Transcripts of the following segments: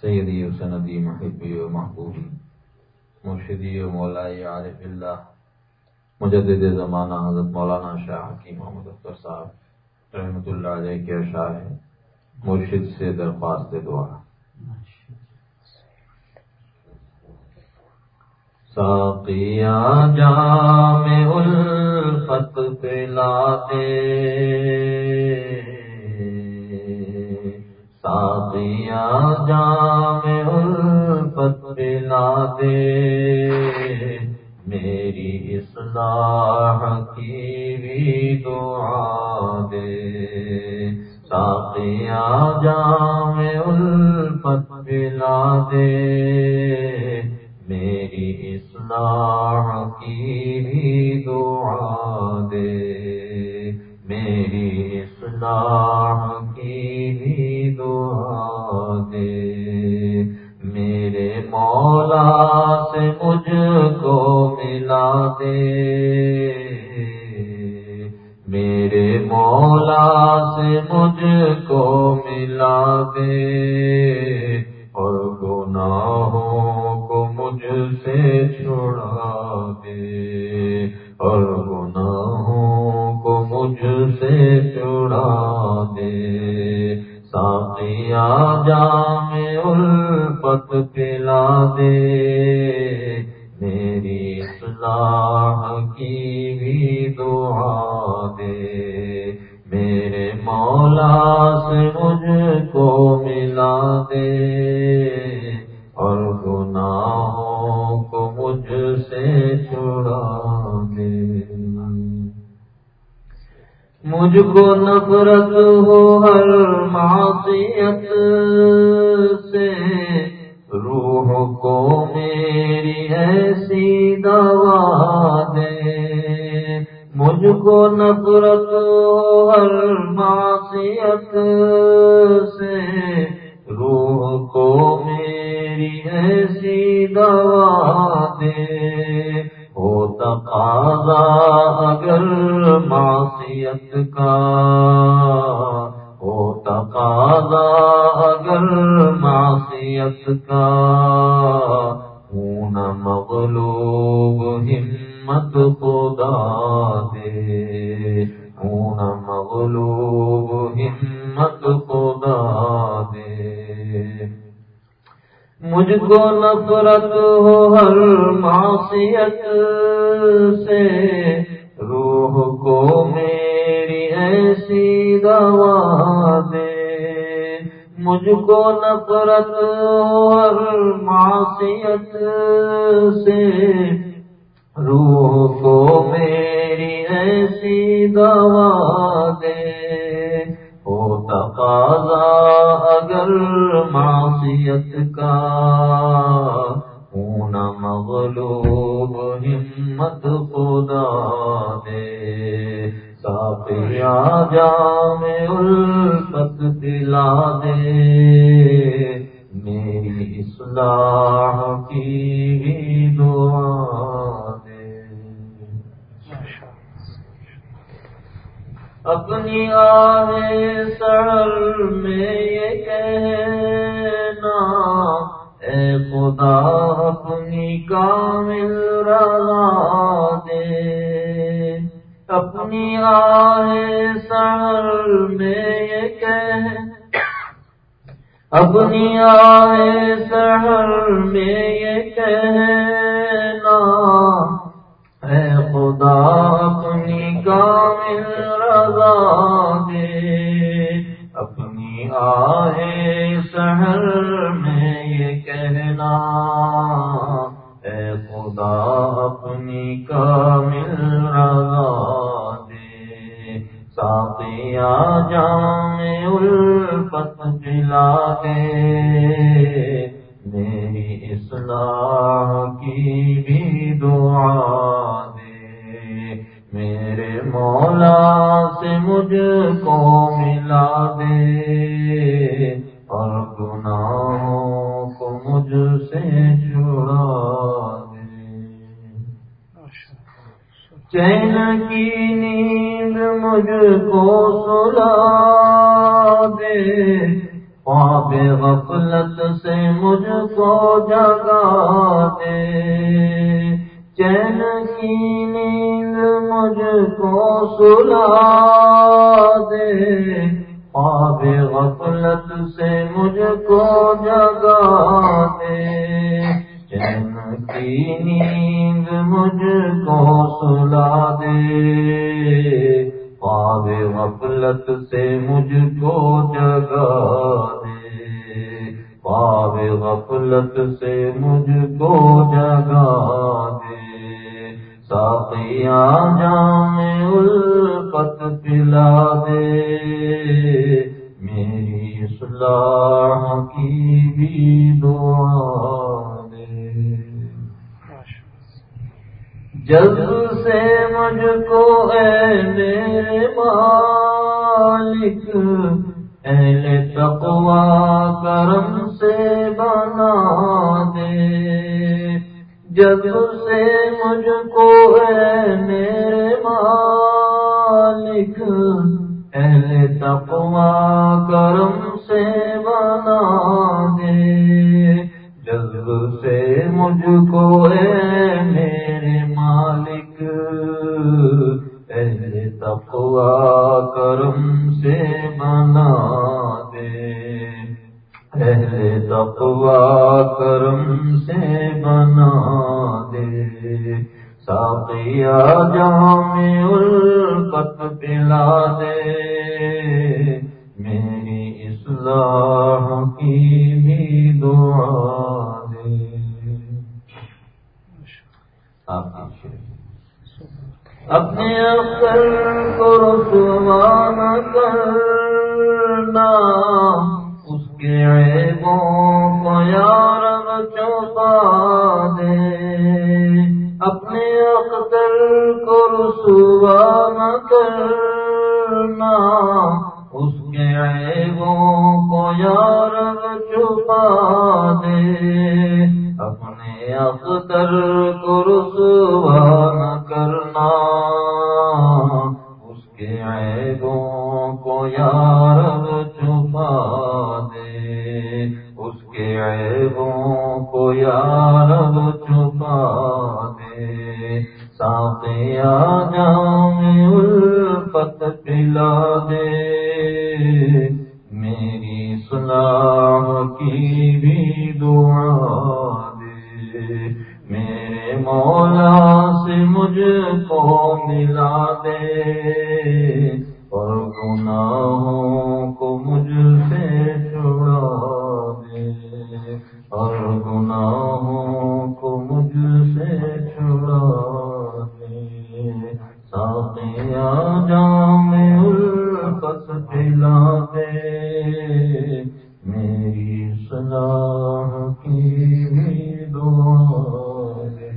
سیدی و سندی محبی و محبوبی، مرشدی و مولائی عارف اللہ، مجدد زمانہ حضرت مولانا شاہ حکیم محمد اختر صاحب رحمۃ اللہ علیہ کے اشعار ہیں۔ مرشد سے درخواست دعا۔ ساقیا جام الفت پلا دے ساقیا جام الفت پلا دے میری اصلاح کی بھی دعا دے۔ ساقیا جام الفت پلا دے میری اصلاح کی بھی دعا دے۔ میری اصلاح کی بھی دعا دے۔ میرے مولا سے مجھ کو ملا دے۔ میرے مولا سے مجھ کو ملا دے۔ مولا سے مجھ کو ملا دے اور گناہوں کو مجھ سے چھڑا دے۔ مجھ کو نفرت ہو ایسی دوا دے ہو تقاضا اگر معصیت مجھ کو نفرت ہو ہر معصیت سے، روح کو میری ایسی دوا دے۔ مجھ کو نفرت ہو ہر معصیت سے دلا دے۔ میری اصلاح کی دعا دے۔ اپنی آئے سر میں یہ کہنا، اے خدا، اپنی کامل رضا دے۔ اپنی آئے سر میں یہ کہ اپنی آئے سہر میں یہ کہہ مولا سے مجھ کو ملا دے۔ مجھ کو جگا دے چین کی نیند مجھ کو سلا دے۔ خواب غفلت سے مجھ کو جگا دے۔ خواب غفلت سے مجھ کو جگا دے۔ ساقیا جام الفت پلا دے۔ میری صلاح کی بھی دعا جب سے مجھ کو اے میرے مالک، اہل تقوا کرم سے بنا دے۔ جب سے مجھ کو اے میرے مالک، اہل تقوا کرم مجھ کو اے میرے مالک اہل تقوا کرم سے بنا۔ دے ساتیا جام الفت پلا دے میری سلام کی ہے میری صدا کی بھی دعا دے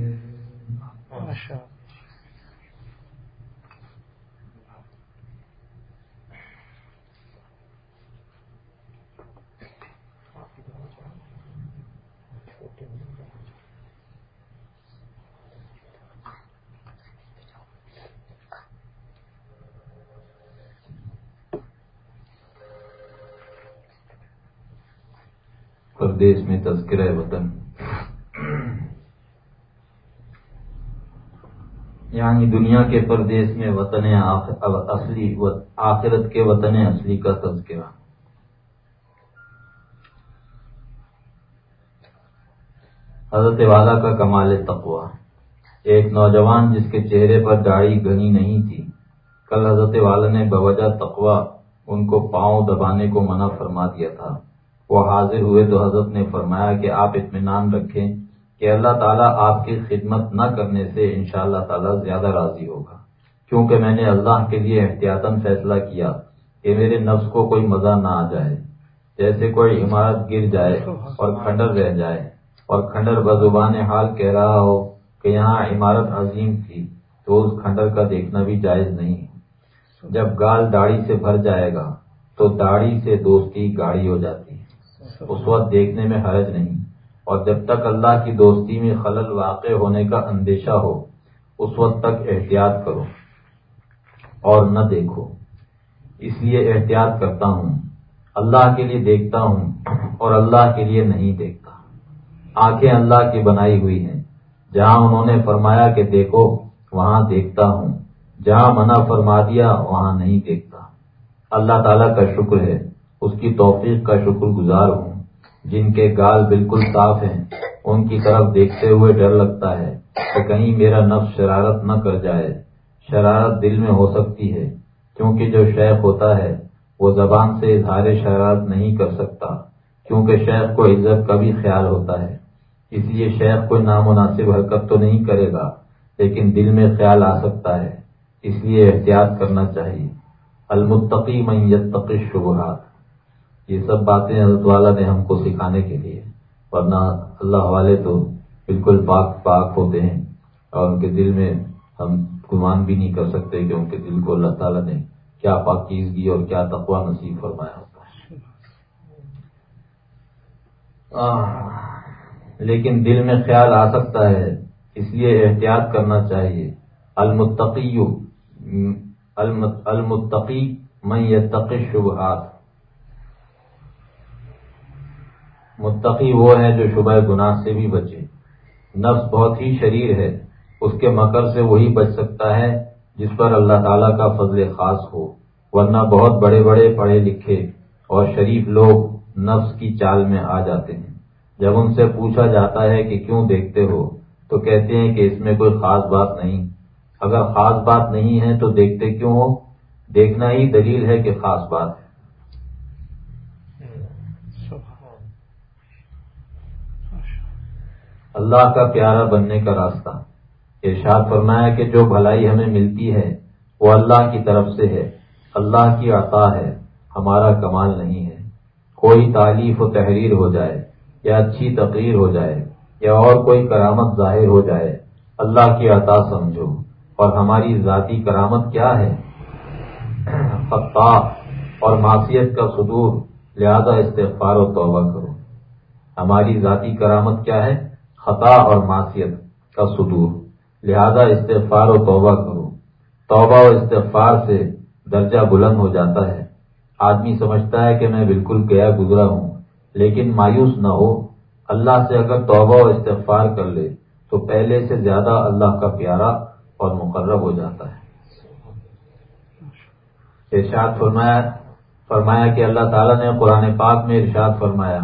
پردیش میں تذکرہ وطن یعنی دنیا کے پردیش میں وطن اصلی آخرت کے وطن اصلی کا تذکرہ۔ حضرت والا کا کمال تقوا ایک نوجوان جس کے چہرے پر داڑھی گھنی نہیں تھی، کل حضرت والا نے بوجہ تقوا ان کو پاؤں دبانے کو منع فرما دیا تھا۔ وہ حاضر ہوئے تو حضرت نے فرمایا کہ آپ اطمینان رکھیں۔ کہ اللہ تعالیٰ آپ کی خدمت نہ کرنے سے ان شاء اللہ تعالیٰ زیادہ راضی ہوگا۔ کیونکہ میں نے اللہ کے لیے احتیاطاً فیصلہ کیا کہ میرے نفس کو کوئی مزہ نہ آ جائے۔ جیسے کوئی عمارت گر جائے اور کھنڈر رہ جائے اور کھنڈر بزبان حال کہہ رہا ہو کہ یہاں عمارت عظیم تھی تو اس کھنڈر کا دیکھنا بھی جائز نہیں۔ جب گال داڑھی سے بھر جائے گا تو داڑھی سے دوستی گاڑی ہو جاتی ہے۔ اس وقت دیکھنے میں حرج نہیں۔ اور جب تک اللہ کی دوستی میں خلل واقع ہونے کا اندیشہ ہو، اس وقت تک احتیاط کرو اور نہ دیکھو۔ اس لیے احتیاط کرتا ہوں۔ اللہ کے لیے دیکھتا ہوں اور اللہ کے لیے نہیں دیکھتا۔ آنکھیں اللہ کی بنائی ہوئی ہیں۔ جہاں انہوں نے فرمایا کہ دیکھو، وہاں دیکھتا ہوں۔ جہاں منع فرما دیا، وہاں نہیں دیکھتا۔ اللہ تعالیٰ کا شکر ہے۔ اس کی توفیق کا شکر گزار ہوں۔ جن کے گال بالکل صاف ہیں، ان کی طرف دیکھتے ہوئے ڈر لگتا ہے کہ کہیں میرا نفس شرارت نہ کر جائے۔ شرارت دل میں ہو سکتی ہے، کیونکہ جو شیخ ہوتا ہے، وہ زبان سے اظہار شرارت نہیں کر سکتا، کیونکہ شیخ کو عزت کا بھی خیال ہوتا ہے۔ اس لیے شیخ کوئی نامناسب حرکت تو نہیں کرے گا، لیکن دل میں خیال آ سکتا ہے۔ اس لیے احتیاط کرنا چاہیے۔ المتقی من یتقی شبہات یہ سب باتیں حضرت والا نے ہم کو سکھانے کے لیے۔ ورنہ اللہ والے تو بالکل پاک پاک ہوتے ہیں اور ان کے دل میں ہم گمان بھی نہیں کر سکتے کہ ان کے دل کو اللہ تعالیٰ نے کیا پاکیزگی اور کیا تقوا نصیب فرمایا ہوتا ہے۔ لیکن دل میں خیال آ سکتا ہے، اس لیے احتیاط کرنا چاہیے۔ المتقی المتقی من یتقی شبہات متقی وہ ہے جو شبہ گناہ سے بھی بچے نفس بہت ہی شریر ہے، اس کے مکر سے وہی بچ سکتا ہے جس پر اللہ تعالیٰ کا فضل خاص ہو۔ ورنہ بہت بڑے بڑے پڑھے لکھے اور شریف لوگ نفس کی چال میں آ جاتے ہیں۔ جب ان سے پوچھا جاتا ہے کہ کیوں دیکھتے ہو، تو کہتے ہیں کہ اس میں کوئی خاص بات نہیں۔ اگر خاص بات نہیں ہے تو دیکھتے کیوں ہو؟ دیکھنا ہی دلیل ہے کہ خاص بات ہے۔ اللہ کا پیارا بننے کا راستہ۔ ارشاد فرمایا کہ جو بھلائی ہمیں ملتی ہے، وہ اللہ کی طرف سے ہے۔ اللہ کی عطا ہے، ہمارا کمال نہیں ہے۔ کوئی تعلیف و تحریر ہو جائے، یا اچھی تقریر ہو جائے، یا اور کوئی کرامت ظاہر ہو جائے، اللہ کی عطا سمجھو۔ اور ہماری ذاتی کرامت کیا ہے؟ خطا اور معصیت کا صدور، لہذا استغفار و توبہ کرو۔ ہماری ذاتی کرامت کیا ہے؟ خطا اور معصیت کا صدور۔ لہذا استغفار و توبہ کرو۔ توبہ و استغفار سے درجہ بلند ہو جاتا ہے۔ آدمی سمجھتا ہے کہ میں بالکل گیا گزرا ہوں، لیکن مایوس نہ ہو۔ اللہ سے اگر توبہ و استغفار کر لے، تو پہلے سے زیادہ اللہ کا پیارا اور مقرب ہو جاتا ہے۔ ارشاد فرمایا فرمایا کہ اللہ تعالیٰ نے قرآن پاک میں ارشاد فرمایا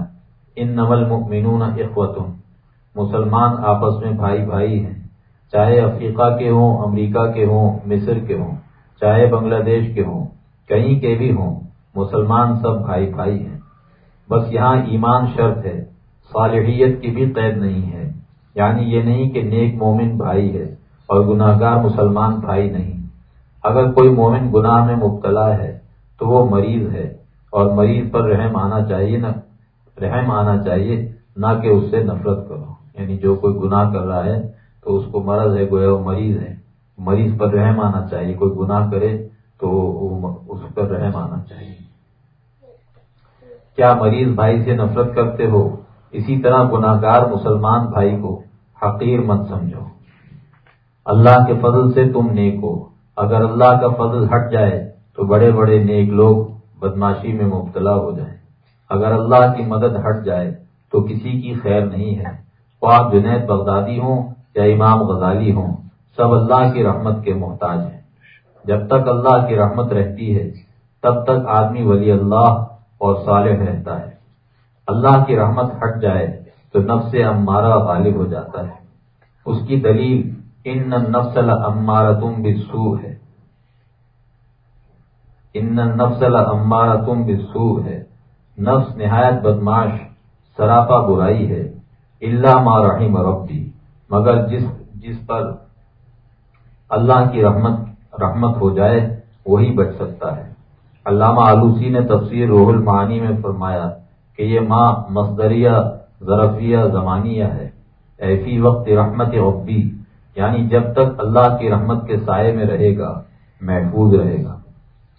ان نمل مینون اخوتم مسلمان آپس میں بھائی بھائی ہیں۔ چاہے افریقہ کے ہوں، امریکہ کے ہوں، مصر کے ہوں، چاہے بنگلہ دیش کے ہوں، کہیں کے بھی ہوں، مسلمان سب بھائی بھائی ہیں۔ بس یہاں ایمان شرط ہے، صالحیت کی بھی قید نہیں ہے۔ یعنی یہ نہیں کہ نیک مومن بھائی ہے اور گناہ گار مسلمان بھائی نہیں۔ اگر کوئی مومن گناہ میں مبتلا ہے، تو وہ مریض ہے۔ اور مریض پر رحم آنا چاہیے نا رحم آنا چاہیے، نہ کہ اس سے نفرت کرو۔ یعنی جو کوئی گناہ کر رہا ہے تو اس کو مرض ہے، گویا وہ مریض ہے۔ مریض پر رحم آنا چاہیے۔ کوئی گناہ کرے تو اس پر رحم آنا چاہیے۔ کیا مریض بھائی سے نفرت کرتے ہو؟ اسی طرح گناہ گار مسلمان بھائی کو حقیر مت سمجھو۔ اللہ کے فضل سے تم نیک ہو۔ اگر اللہ کا فضل ہٹ جائے تو بڑے بڑے نیک لوگ بدماشی میں مبتلا ہو جائیں۔ اگر اللہ کی مدد ہٹ جائے تو کسی کی خیر نہیں ہے۔ وہ آپ جنید بغدادی ہوں یا امام غزالی ہوں، سب اللہ کی رحمت کے محتاج ہیں۔ جب تک اللہ کی رحمت رہتی ہے، تب تک آدمی ولی اللہ اور صالح رہتا ہے۔ اللہ کی رحمت ہٹ جائے تو نفس امارہ غالب ہو جاتا ہے۔ اس کی دلیل، ان نفسل امارا تم بسو ہے۔ ان نفسل امارا تم بسو ہے۔ نفس نہایت بدماش سراپا برائی ہے۔ اللہ ما رحیم ربی، مگر جس جس پر اللہ کی رحمت رحمت ہو جائے، وہی بچ سکتا ہے۔ علامہ آلوسی نے تفسیر روح المعانی میں فرمایا کہ یہ ماں مصدریہ، ظرفیہ، زمانیہ ہے۔ ایسی وقت رحمت عبی یعنی جب تک اللہ کی رحمت کے سائے میں رہے گا، محفوظ رہے گا۔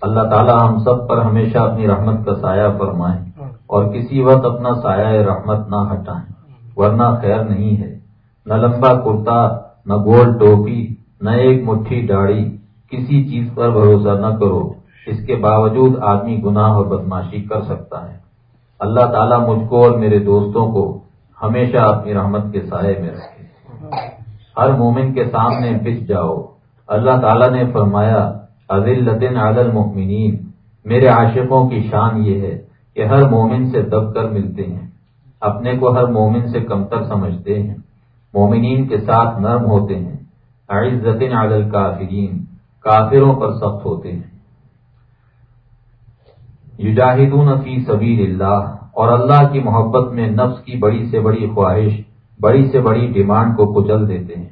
اللہ تعالی ہم سب پر ہمیشہ اپنی رحمت کا سایہ فرمائیں اور کسی وقت اپنا سایہ رحمت نہ ہٹائیں۔ ورنہ خیر نہیں ہے۔ نہ لمبا کرتا، نہ گول ٹوپی، نہ ایک مٹھی ڈاڑی کسی چیز پر بھروسہ نہ کرو۔ اس کے باوجود آدمی گناہ اور بدماشی کر سکتا ہے۔ اللہ تعالیٰ مجھ کو اور میرے دوستوں کو ہمیشہ اپنی رحمت کے سائے میں رکھے۔ ہر مومن کے سامنے بچ جاؤ۔ اللہ تعالیٰ نے فرمایا عدل لطن میرے عاشقوں کی شان یہ ہے کہ ہر مومن سے دب کر ملتے ہیں۔ اپنے کو ہر مومن سے کمتر سمجھتے ہیں۔ مومنین کے ساتھ نرم ہوتے ہیں۔ عزت عادل کافرین کافروں پر سخت ہوتے ہیں۔ یجاہدون فی سبیل اللہ، اور اللہ کی محبت میں نفس کی بڑی سے بڑی خواہش، بڑی سے بڑی ڈیمانڈ کو کچل دیتے ہیں۔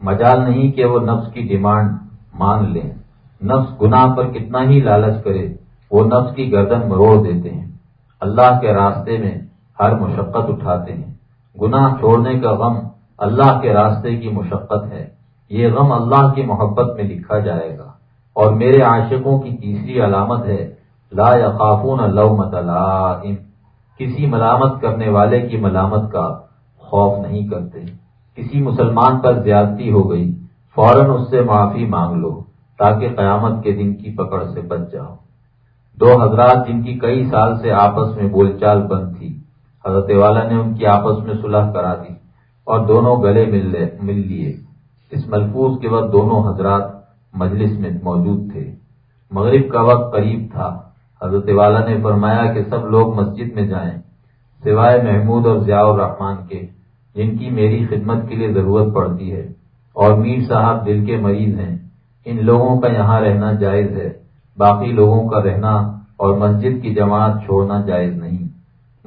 مجال نہیں کہ وہ نفس کی ڈیمانڈ مان لیں۔ نفس گناہ پر کتنا ہی لالچ کرے، وہ نفس کی گردن مروڑ دیتے ہیں۔ اللہ کے راستے میں ہر مشقت اٹھاتے ہیں۔ گناہ چھوڑنے کا غم اللہ کے راستے کی مشقت ہے۔ یہ غم اللہ کی محبت میں لکھا جائے گا۔ اور میرے عاشقوں کی تیسری علامت ہے، لا یخافون لومت لائم۔ کسی ملامت کرنے والے کی ملامت کا خوف نہیں کرتے۔ کسی مسلمان پر زیادتی ہو گئی، فوراً اس سے معافی مانگ لو، تاکہ قیامت کے دن کی پکڑ سے بچ جاؤ۔ دو حضرات جن کی کئی سال سے آپس میں بول چال بند تھی حضرت والا نے ان کی آپس میں صلح کرا دی اور دونوں گلے مل لیے۔ اس ملفوظ کے وقت دونوں حضرات مجلس میں موجود تھے۔ مغرب کا وقت قریب تھا۔ حضرت والا نے فرمایا کہ سب لوگ مسجد میں جائیں، سوائے محمود اور ضیاء الرحمان کے، جن کی میری خدمت کے لیے ضرورت پڑتی ہے۔ اور میر صاحب دل کے مریض ہیں۔ ان لوگوں کا یہاں رہنا جائز ہے۔ باقی لوگوں کا رہنا اور مسجد کی جماعت چھوڑنا جائز نہیں۔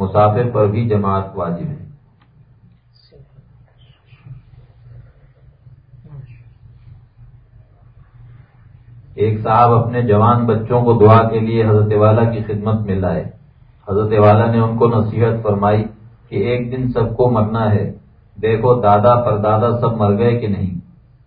مسافر پر بھی جماعت واجب ہے۔ ایک صاحب اپنے جوان بچوں کو دعا کے لیے حضرت والا کی خدمت میں لائے۔ حضرت والا نے ان کو نصیحت فرمائی کہ ایک دن سب کو مرنا ہے۔ دیکھو دادا پر دادا سب مر گئے کہ نہیں۔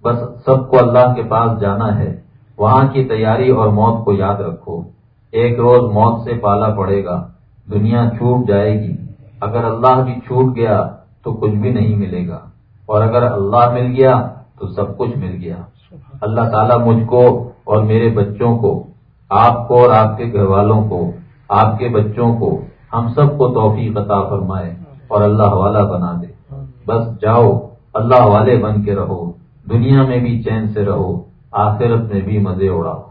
بس سب کو اللہ کے پاس جانا ہے۔ وہاں کی تیاری اور موت کو یاد رکھو۔ ایک روز موت سے پالا پڑے گا۔ دنیا چھوٹ جائے گی۔ اگر اللہ بھی چھوٹ گیا تو کچھ بھی نہیں ملے گا۔ اور اگر اللہ مل گیا تو سب کچھ مل گیا۔ اللہ تعالیٰ مجھ کو اور میرے بچوں کو، آپ کو اور آپ کے گھر والوں کو، آپ کے بچوں کو ہم سب کو توفیق عطا فرمائے اور اللہ والا بنا دے۔ بس جاؤ، اللہ والے بن کے رہو۔ دنیا میں بھی چین سے رہو، آخرت میں بھی مزے اڑاؤ۔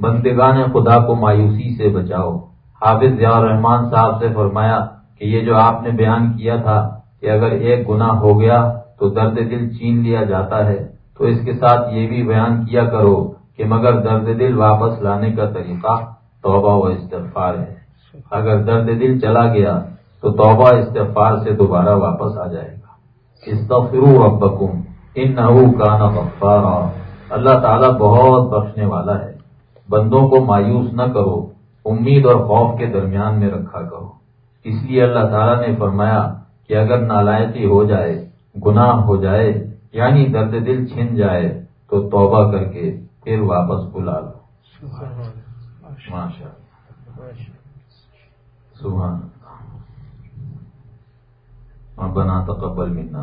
بندگان خدا کو مایوسی سے بچاؤ۔ حافظ ضیاء الرحمان صاحب سے فرمایا کہ یہ جو آپ نے بیان کیا تھا کہ اگر ایک گناہ ہو گیا تو درد دل چین لیا جاتا ہے، تو اس کے ساتھ یہ بھی بیان کیا کرو کہ مگر درد دل واپس لانے کا طریقہ توبہ و استغفار ہے۔ اگر درد دل چلا گیا تو توبہ استغفار سے دوبارہ واپس آ جائے گا۔ استغفروا ربکم انہو کان غفارا۔ اللہ تعالیٰ بہت بخشنے والا ہے۔ بندوں کو مایوس نہ کرو امید اور خوف کے درمیان میں رکھا کرو۔ اس لیے اللہ تعالیٰ نے فرمایا کہ اگر نالائقی ہو جائے گناہ ہو جائے یعنی درد دل چھن جائے تو توبہ کر کے پھر واپس بلا لو۔ ماشاء سبحان بنا تو قبل ملنا